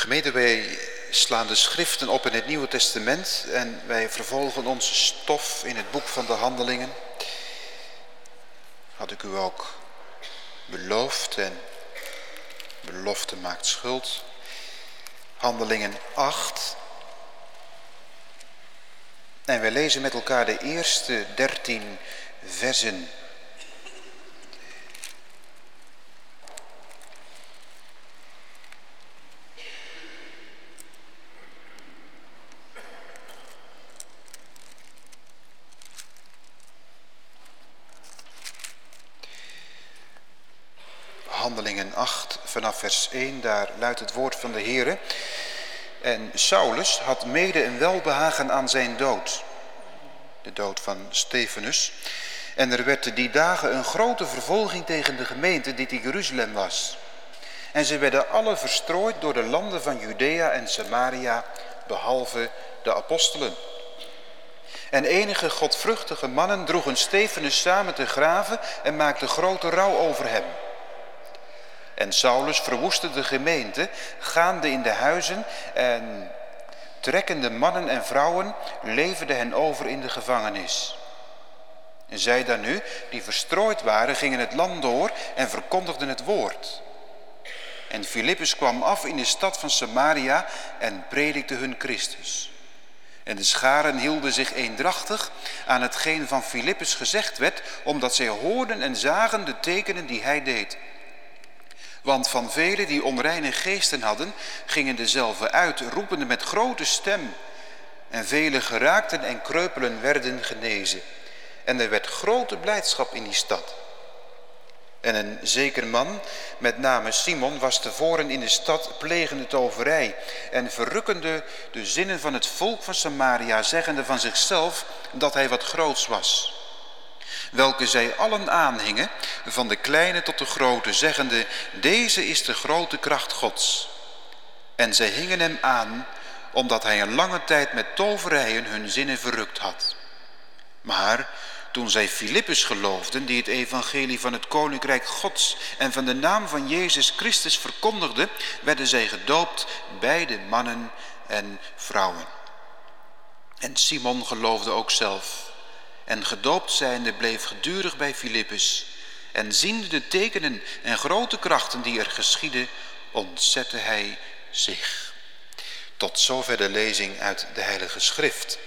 Gemeente, wij slaan de schriften op in het Nieuwe Testament en wij vervolgen onze stof in het boek van de handelingen. Had ik u ook beloofd en belofte maakt schuld. Handelingen 8. En wij lezen met elkaar de eerste 13 versen. Handelingen 8 vanaf vers 1, daar luidt het woord van de Heere. En Saulus had mede een welbehagen aan zijn dood, de dood van Stefanus. En er werd die dagen een grote vervolging tegen de gemeente die te Jeruzalem was. En ze werden alle verstrooid door de landen van Judea en Samaria, behalve de apostelen. En enige godvruchtige mannen droegen Stefanus samen te graven en maakten grote rouw over hem. En Saulus verwoestte de gemeente, gaande in de huizen en trekkende mannen en vrouwen leverde hen over in de gevangenis. En zij dan nu, die verstrooid waren, gingen het land door en verkondigden het woord. En Filippus kwam af in de stad van Samaria en predikte hun Christus. En de scharen hielden zich eendrachtig aan hetgeen van Filippus gezegd werd, omdat zij hoorden en zagen de tekenen die hij deed. Want van velen die onreine geesten hadden, gingen dezelfde uit, roepende met grote stem. En vele geraakten en kreupelen werden genezen. En er werd grote blijdschap in die stad. En een zeker man, met name Simon, was tevoren in de stad plegende toverij en verrukkende de zinnen van het volk van Samaria, zeggende van zichzelf dat hij wat groots was welke zij allen aanhingen, van de kleine tot de grote, zeggende, deze is de grote kracht Gods. En zij hingen hem aan, omdat hij een lange tijd met toverijen hun zinnen verrukt had. Maar toen zij Filippus geloofden, die het evangelie van het koninkrijk Gods en van de naam van Jezus Christus verkondigde, werden zij gedoopt, beide mannen en vrouwen. En Simon geloofde ook zelf en gedoopt zijnde bleef gedurig bij Filippus. En ziende de tekenen en grote krachten die er geschieden, ontzette hij zich. Tot zover de lezing uit de Heilige Schrift.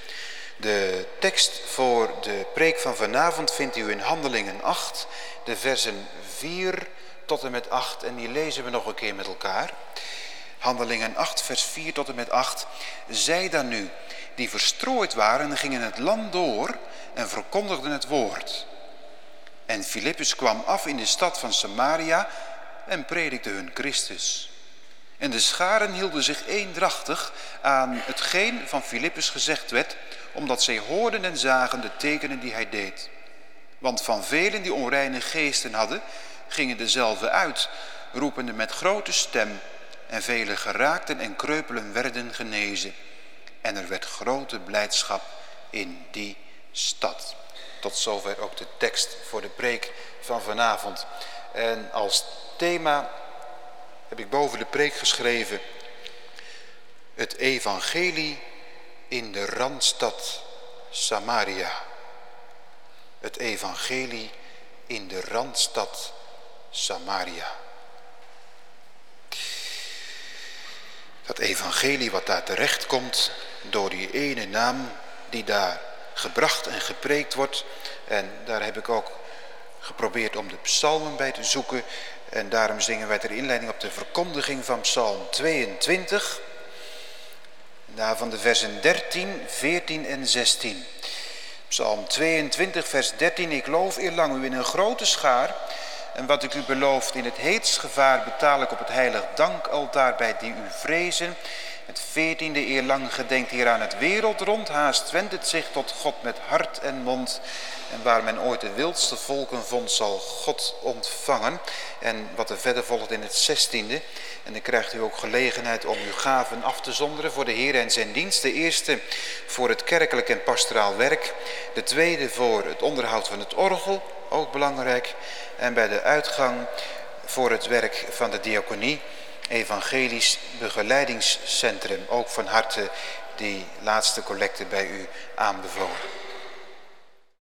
De tekst voor de preek van vanavond vindt u in Handelingen 8, de versen 4 tot en met 8. En die lezen we nog een keer met elkaar. Handelingen 8, vers 4 tot en met 8. Zij dan nu, die verstrooid waren, gingen het land door en verkondigden het woord. En Filippus kwam af in de stad van Samaria en predikte hun Christus. En de scharen hielden zich eendrachtig aan hetgeen van Filippus gezegd werd, omdat zij hoorden en zagen de tekenen die hij deed. Want van velen die onreine geesten hadden, gingen dezelfde uit, roepende met grote stem, en vele geraakten en kreupelen werden genezen. En er werd grote blijdschap in die stad. Tot zover ook de tekst voor de preek van vanavond. En als thema heb ik boven de preek geschreven het evangelie in de randstad Samaria. Het evangelie in de randstad Samaria. Dat evangelie wat daar terecht komt door die ene naam die daar gebracht en gepreekt wordt. En daar heb ik ook geprobeerd om de psalmen bij te zoeken. En daarom zingen wij ter inleiding op de verkondiging van psalm 22. Daarvan de versen 13, 14 en 16. Psalm 22, vers 13. Ik loof eerlang u in een grote schaar. En wat ik u belooft in het heetsgevaar betaal ik op het heilig dankaltaar bij die u vrezen. Het veertiende eer lang gedenkt hier aan het wereldrond. Haast wendt het zich tot God met hart en mond. En waar men ooit de wildste volken vond, zal God ontvangen. En wat er verder volgt in het zestiende. En dan krijgt u ook gelegenheid om uw gaven af te zonderen voor de Heer en zijn dienst. De eerste voor het kerkelijk en pastoraal werk. De tweede voor het onderhoud van het orgel, ook belangrijk. En bij de uitgang voor het werk van de diaconie Evangelisch Begeleidingscentrum. Ook van harte die laatste collecte bij u aanbevolen.